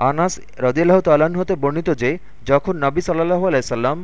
আনাস রদিল্লাহ তাল্লাহ্ন হতে বর্ণিত যে যখন নবী সাল্লাহ আলাইসাল্লাম